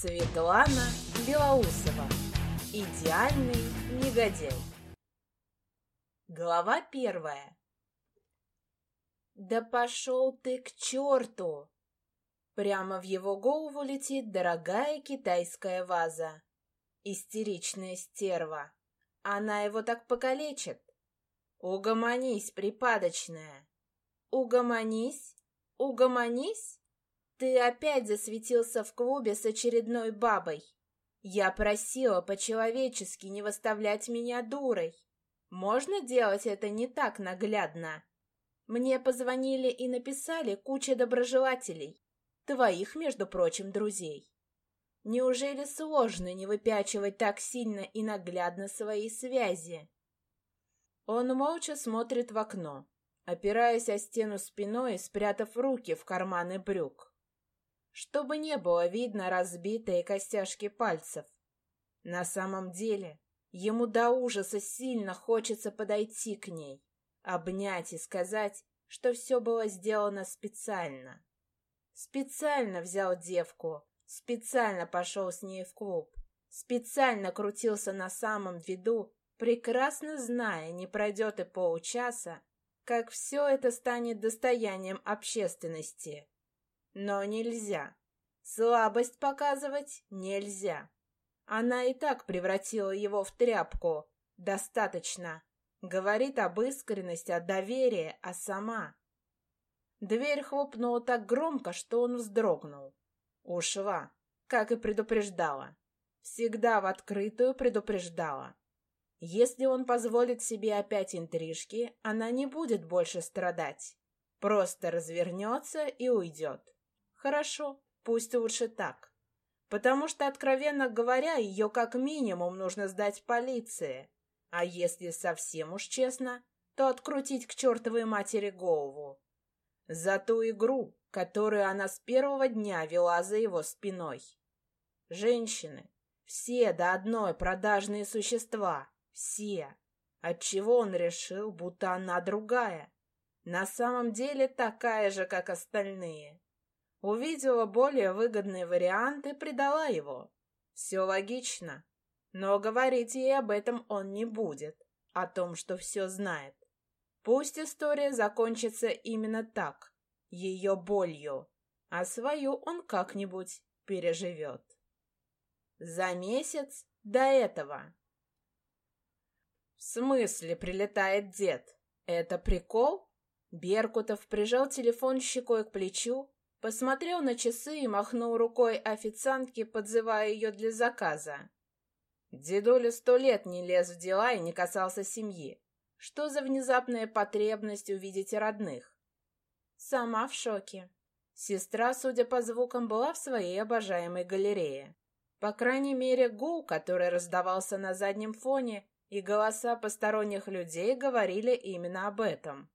Светлана Белоусова. Идеальный негодяй. Глава первая. Да пошел ты к черту! Прямо в его голову летит дорогая китайская ваза. Истеричная стерва. Она его так покалечит. Угомонись, припадочная. Угомонись? Угомонись? Ты опять засветился в клубе с очередной бабой. Я просила по-человечески не выставлять меня дурой. Можно делать это не так наглядно? Мне позвонили и написали куча доброжелателей. Твоих, между прочим, друзей. Неужели сложно не выпячивать так сильно и наглядно свои связи? Он молча смотрит в окно, опираясь о стену спиной спрятав руки в карманы брюк. Чтобы не было видно разбитые костяшки пальцев. На самом деле, ему до ужаса сильно хочется подойти к ней, обнять и сказать, что все было сделано специально. Специально взял девку, специально пошел с ней в клуб, специально крутился на самом виду прекрасно зная, не пройдет и получаса, как все это станет достоянием общественности. Но нельзя. Слабость показывать нельзя. Она и так превратила его в тряпку. Достаточно. Говорит об искренности, о доверии, а сама... Дверь хлопнула так громко, что он вздрогнул. Ушла, как и предупреждала. Всегда в открытую предупреждала. Если он позволит себе опять интрижки, она не будет больше страдать. Просто развернется и уйдет. Хорошо, пусть лучше так. Потому что, откровенно говоря, ее как минимум нужно сдать полиции. А если совсем уж честно, то открутить к чертовой матери голову. За ту игру, которую она с первого дня вела за его спиной. Женщины, все до одной продажные существа, все. Отчего он решил, будто она другая? На самом деле такая же, как остальные. Увидела более выгодный вариант и предала его. Все логично. Но говорить ей об этом он не будет, о том, что все знает. Пусть история закончится именно так, ее болью, а свою он как-нибудь переживет. За месяц до этого «В смысле прилетает дед? Это прикол?» Беркутов прижал телефон щекой к плечу, посмотрел на часы и махнул рукой официантке, подзывая ее для заказа. Дедуля сто лет не лез в дела и не касался семьи. Что за внезапная потребность увидеть родных? Сама в шоке. Сестра, судя по звукам, была в своей обожаемой галерее. По крайней мере, гул, который раздавался на заднем фоне, и голоса посторонних людей говорили именно об этом.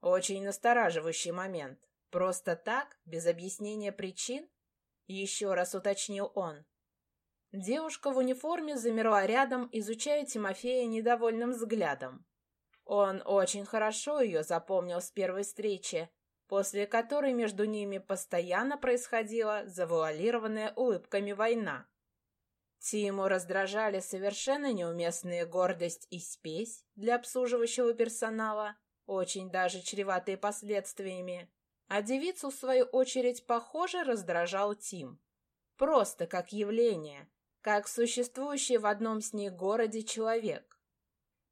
Очень настораживающий момент. Просто так, без объяснения причин? Еще раз уточнил он. Девушка в униформе замерла рядом, изучая Тимофея недовольным взглядом. Он очень хорошо ее запомнил с первой встречи, после которой между ними постоянно происходила завуалированная улыбками война. Тиму раздражали совершенно неуместные гордость и спесь для обслуживающего персонала, очень даже чреватые последствиями. А девицу, в свою очередь, похоже, раздражал Тим. Просто как явление, как существующий в одном с ней городе человек.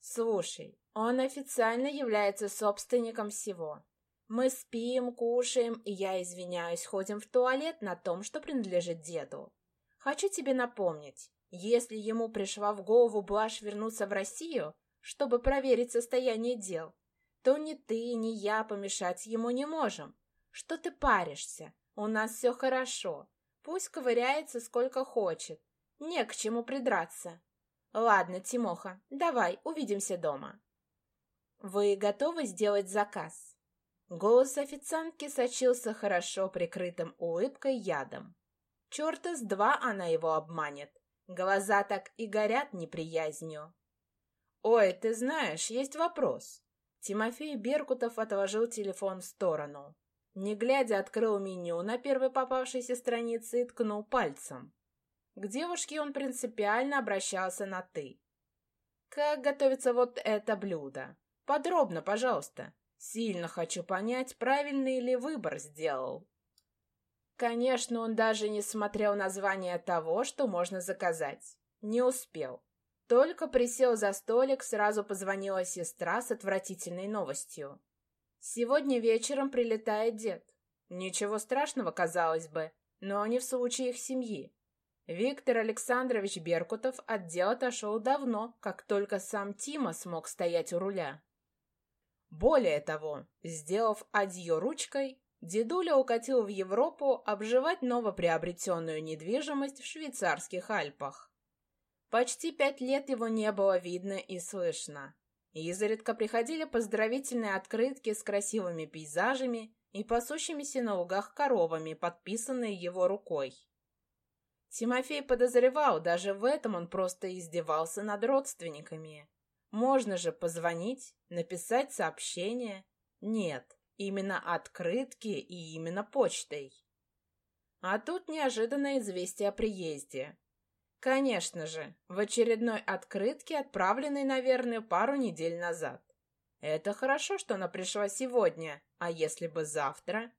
Слушай, он официально является собственником всего. Мы спим, кушаем, и я, извиняюсь, ходим в туалет на том, что принадлежит деду. Хочу тебе напомнить, если ему пришла в голову блажь вернуться в Россию, чтобы проверить состояние дел, то ни ты, ни я помешать ему не можем. Что ты паришься? У нас все хорошо. Пусть ковыряется сколько хочет. Не к чему придраться. Ладно, Тимоха, давай, увидимся дома. Вы готовы сделать заказ? Голос официантки сочился хорошо прикрытым улыбкой ядом. Черта с два она его обманет. Глаза так и горят неприязнью. «Ой, ты знаешь, есть вопрос». Тимофей Беркутов отложил телефон в сторону. Не глядя, открыл меню на первой попавшейся странице и ткнул пальцем. К девушке он принципиально обращался на «ты». «Как готовится вот это блюдо? Подробно, пожалуйста. Сильно хочу понять, правильный ли выбор сделал». Конечно, он даже не смотрел название того, что можно заказать. Не успел. Только присел за столик, сразу позвонила сестра с отвратительной новостью. Сегодня вечером прилетает дед. Ничего страшного, казалось бы, но не в случае их семьи. Виктор Александрович Беркутов от дел отошел давно, как только сам Тима смог стоять у руля. Более того, сделав адьё ручкой, дедуля укатил в Европу обживать новоприобретенную недвижимость в швейцарских Альпах. Почти пять лет его не было видно и слышно. Изредка приходили поздравительные открытки с красивыми пейзажами и пасущимися на лугах коровами, подписанные его рукой. Тимофей подозревал, даже в этом он просто издевался над родственниками. Можно же позвонить, написать сообщение. Нет, именно открытки и именно почтой. А тут неожиданное известие о приезде. Конечно же, в очередной открытке, отправленной, наверное, пару недель назад. Это хорошо, что она пришла сегодня, а если бы завтра?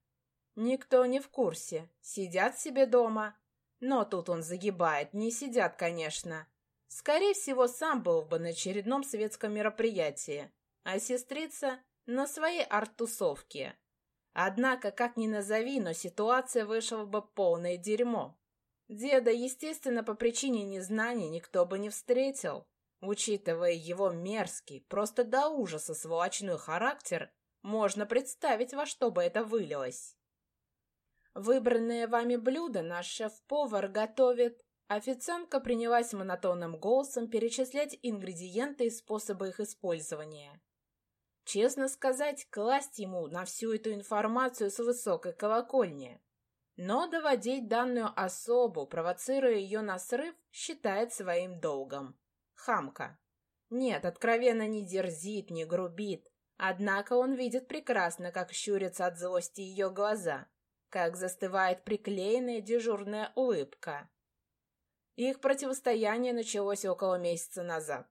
Никто не в курсе, сидят себе дома, но тут он загибает, не сидят, конечно. Скорее всего, сам был бы на очередном светском мероприятии, а сестрица на своей арт-тусовке. Однако, как ни назови, но ситуация вышла бы полное дерьмо. Деда, естественно, по причине незнания никто бы не встретил. Учитывая его мерзкий, просто до ужаса сволочной характер, можно представить, во что бы это вылилось. Выбранное вами блюдо наш шеф-повар готовит. Официантка принялась монотонным голосом перечислять ингредиенты и способы их использования. Честно сказать, класть ему на всю эту информацию с высокой колокольни. Но доводить данную особу, провоцируя ее на срыв, считает своим долгом. Хамка. Нет, откровенно не дерзит, не грубит. Однако он видит прекрасно, как щурятся от злости ее глаза как застывает приклеенная дежурная улыбка. Их противостояние началось около месяца назад.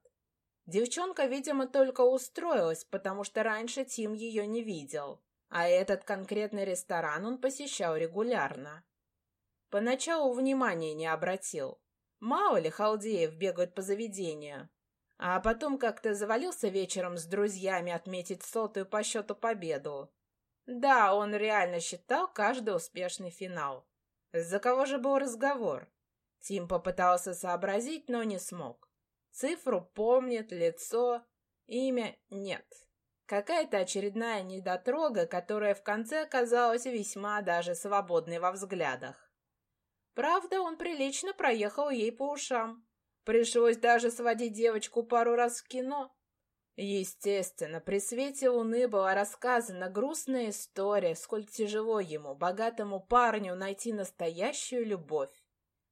Девчонка, видимо, только устроилась, потому что раньше Тим ее не видел, а этот конкретный ресторан он посещал регулярно. Поначалу внимания не обратил. Мало ли халдеев бегают по заведению. А потом как-то завалился вечером с друзьями отметить сотую по счету победу. Да, он реально считал каждый успешный финал. За кого же был разговор? Тим попытался сообразить, но не смог. Цифру помнит, лицо, имя нет. Какая-то очередная недотрога, которая в конце оказалась весьма даже свободной во взглядах. Правда, он прилично проехал ей по ушам. Пришлось даже сводить девочку пару раз в кино, Естественно, при свете луны была рассказана грустная история, сколь тяжело ему, богатому парню, найти настоящую любовь.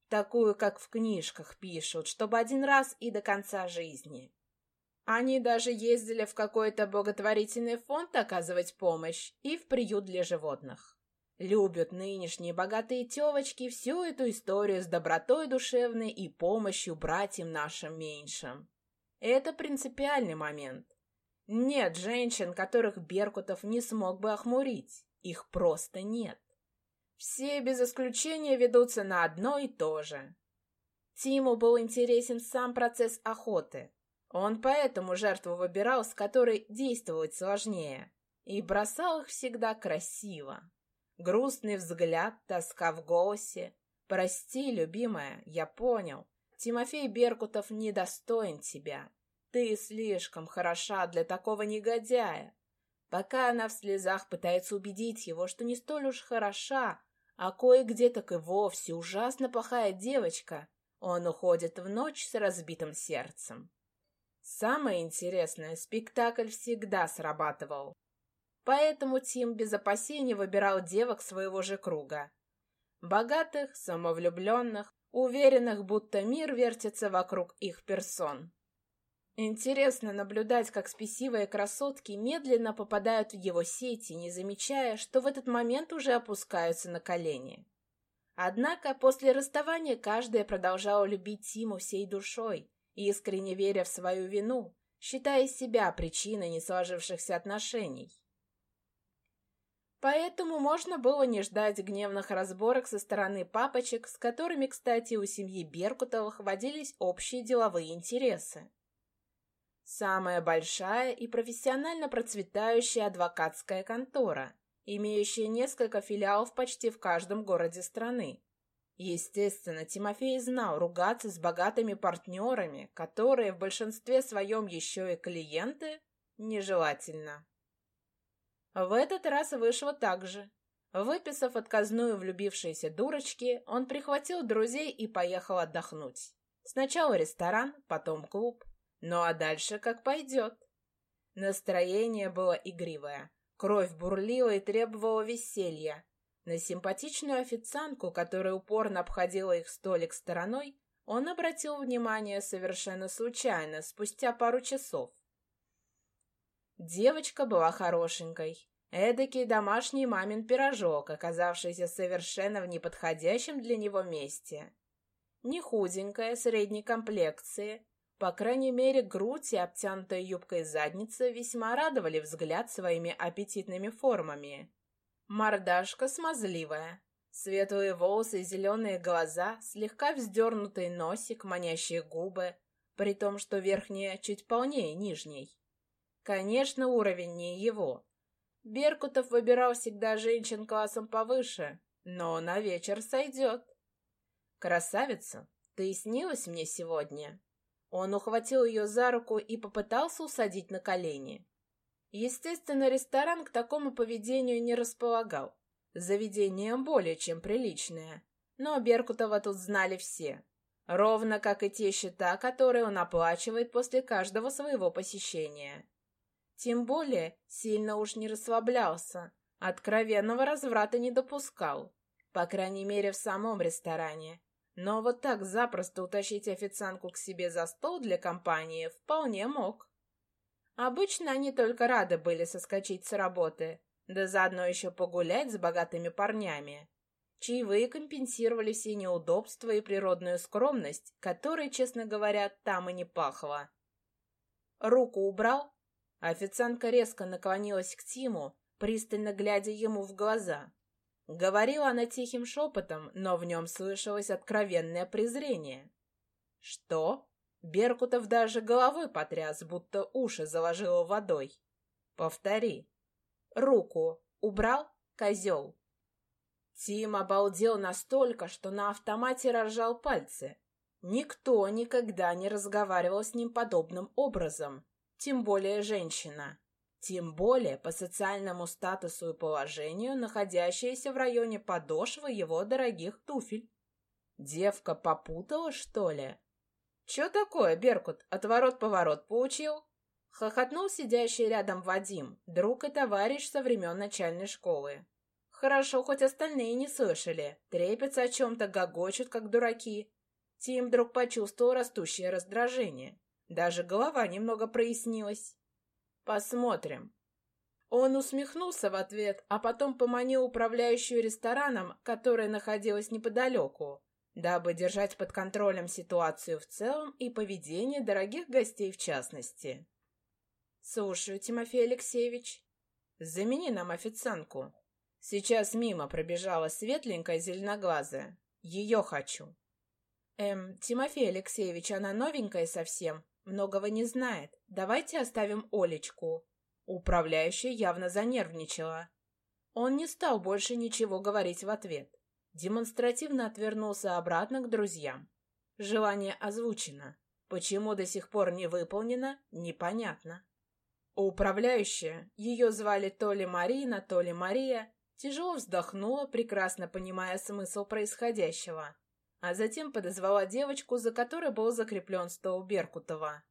Такую, как в книжках пишут, чтобы один раз и до конца жизни. Они даже ездили в какой-то благотворительный фонд оказывать помощь и в приют для животных. Любят нынешние богатые тёвочки всю эту историю с добротой душевной и помощью братьям нашим меньшим. Это принципиальный момент. Нет женщин, которых Беркутов не смог бы охмурить. Их просто нет. Все без исключения ведутся на одно и то же. Тиму был интересен сам процесс охоты. Он поэтому жертву выбирал, с которой действовать сложнее. И бросал их всегда красиво. Грустный взгляд, тоска в голосе. «Прости, любимая, я понял. Тимофей Беркутов недостоин тебя. Ты слишком хороша для такого негодяя. Пока она в слезах пытается убедить его, что не столь уж хороша, а кое-где так и вовсе ужасно плохая девочка, он уходит в ночь с разбитым сердцем. Самое интересное, спектакль всегда срабатывал. Поэтому Тим без опасений выбирал девок своего же круга. Богатых, самовлюбленных, уверенных, будто мир вертится вокруг их персон. Интересно наблюдать, как спесивые красотки медленно попадают в его сети, не замечая, что в этот момент уже опускаются на колени. Однако после расставания каждая продолжала любить Тиму всей душой, искренне веря в свою вину, считая себя причиной не сложившихся отношений. Поэтому можно было не ждать гневных разборок со стороны папочек, с которыми, кстати, у семьи Беркутовых водились общие деловые интересы. Самая большая и профессионально процветающая адвокатская контора, имеющая несколько филиалов почти в каждом городе страны. Естественно, Тимофей знал ругаться с богатыми партнерами, которые в большинстве своем еще и клиенты, нежелательно. В этот раз вышло так же. Выписав отказную влюбившейся дурочки, он прихватил друзей и поехал отдохнуть. Сначала ресторан, потом клуб. Ну а дальше как пойдет. Настроение было игривое. Кровь бурлила и требовала веселья. На симпатичную официантку, которая упорно обходила их столик стороной, он обратил внимание совершенно случайно, спустя пару часов. Девочка была хорошенькой. Эдакий домашний мамин пирожок, оказавшийся совершенно в неподходящем для него месте. Не худенькая, средней комплекции. По крайней мере, грудь и обтянутая юбкой задница весьма радовали взгляд своими аппетитными формами. Мордашка смазливая. Светлые волосы зеленые глаза, слегка вздернутый носик, манящие губы, при том, что верхняя чуть полнее нижней. Конечно, уровень не его. Беркутов выбирал всегда женщин классом повыше, но на вечер сойдет. «Красавица, ты снилась мне сегодня?» Он ухватил ее за руку и попытался усадить на колени. Естественно, ресторан к такому поведению не располагал. Заведение более чем приличное. Но Беркутова тут знали все. Ровно как и те счета, которые он оплачивает после каждого своего посещения. Тем более, сильно уж не расслаблялся, откровенного разврата не допускал, по крайней мере в самом ресторане. Но вот так запросто утащить официантку к себе за стол для компании вполне мог. Обычно они только рады были соскочить с работы, да заодно еще погулять с богатыми парнями. Чаевые компенсировали все неудобства и природную скромность, которой, честно говоря, там и не пахло. Руку убрал, Официантка резко наклонилась к Тиму, пристально глядя ему в глаза. Говорила она тихим шепотом, но в нем слышалось откровенное презрение. «Что?» Беркутов даже головой потряс, будто уши заложило водой. «Повтори». «Руку. Убрал? Козел». Тим обалдел настолько, что на автомате разжал пальцы. Никто никогда не разговаривал с ним подобным образом тем более женщина, тем более по социальному статусу и положению, находящаяся в районе подошвы его дорогих туфель. Девка попутала, что ли? Че такое, Беркут, отворот-поворот поучил? Хохотнул сидящий рядом Вадим, друг и товарищ со времен начальной школы. Хорошо, хоть остальные не слышали, трепятся о чем-то, гогочут, как дураки. Тим вдруг почувствовал растущее раздражение. Даже голова немного прояснилась. Посмотрим. Он усмехнулся в ответ, а потом поманил управляющую рестораном, которая находилась неподалеку, дабы держать под контролем ситуацию в целом и поведение дорогих гостей в частности. «Слушаю, Тимофей Алексеевич. Замени нам официантку. Сейчас мимо пробежала светленькая зеленоглазая. Ее хочу». «Эм, Тимофей Алексеевич, она новенькая совсем. Многого не знает. Давайте оставим Олечку. Управляющая явно занервничала. Он не стал больше ничего говорить в ответ. Демонстративно отвернулся обратно к друзьям. Желание озвучено. Почему до сих пор не выполнено, непонятно. Управляющая, ее звали то ли Марина, то ли Мария, тяжело вздохнула, прекрасно понимая смысл происходящего а затем подозвала девочку, за которой был закреплен стол Беркутова.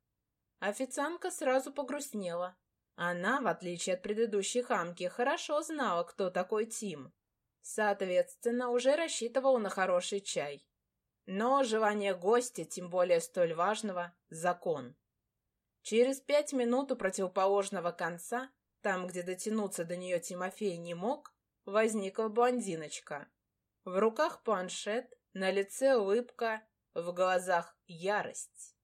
Официантка сразу погрустнела. Она, в отличие от предыдущей хамки, хорошо знала, кто такой Тим. Соответственно, уже рассчитывала на хороший чай. Но желание гостя, тем более столь важного, — закон. Через пять минут у противоположного конца, там, где дотянуться до нее Тимофей не мог, возникла блондиночка. В руках планшет, на лице улыбка, в глазах ярость.